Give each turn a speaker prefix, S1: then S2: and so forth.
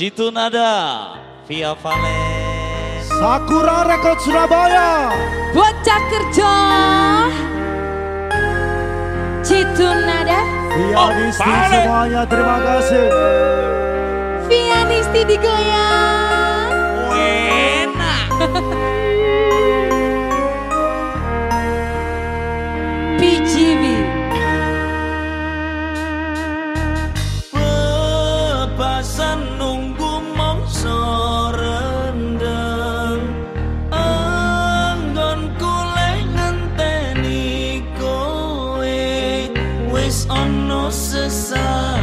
S1: Citu Nada Via Valen
S2: Sakura Record Surabaya.
S3: Bocah kerja. Citu Nada.
S2: Pianisti
S1: Valen.
S2: semuanya terima kasih.
S3: Pianisti digoyang
S1: Sơ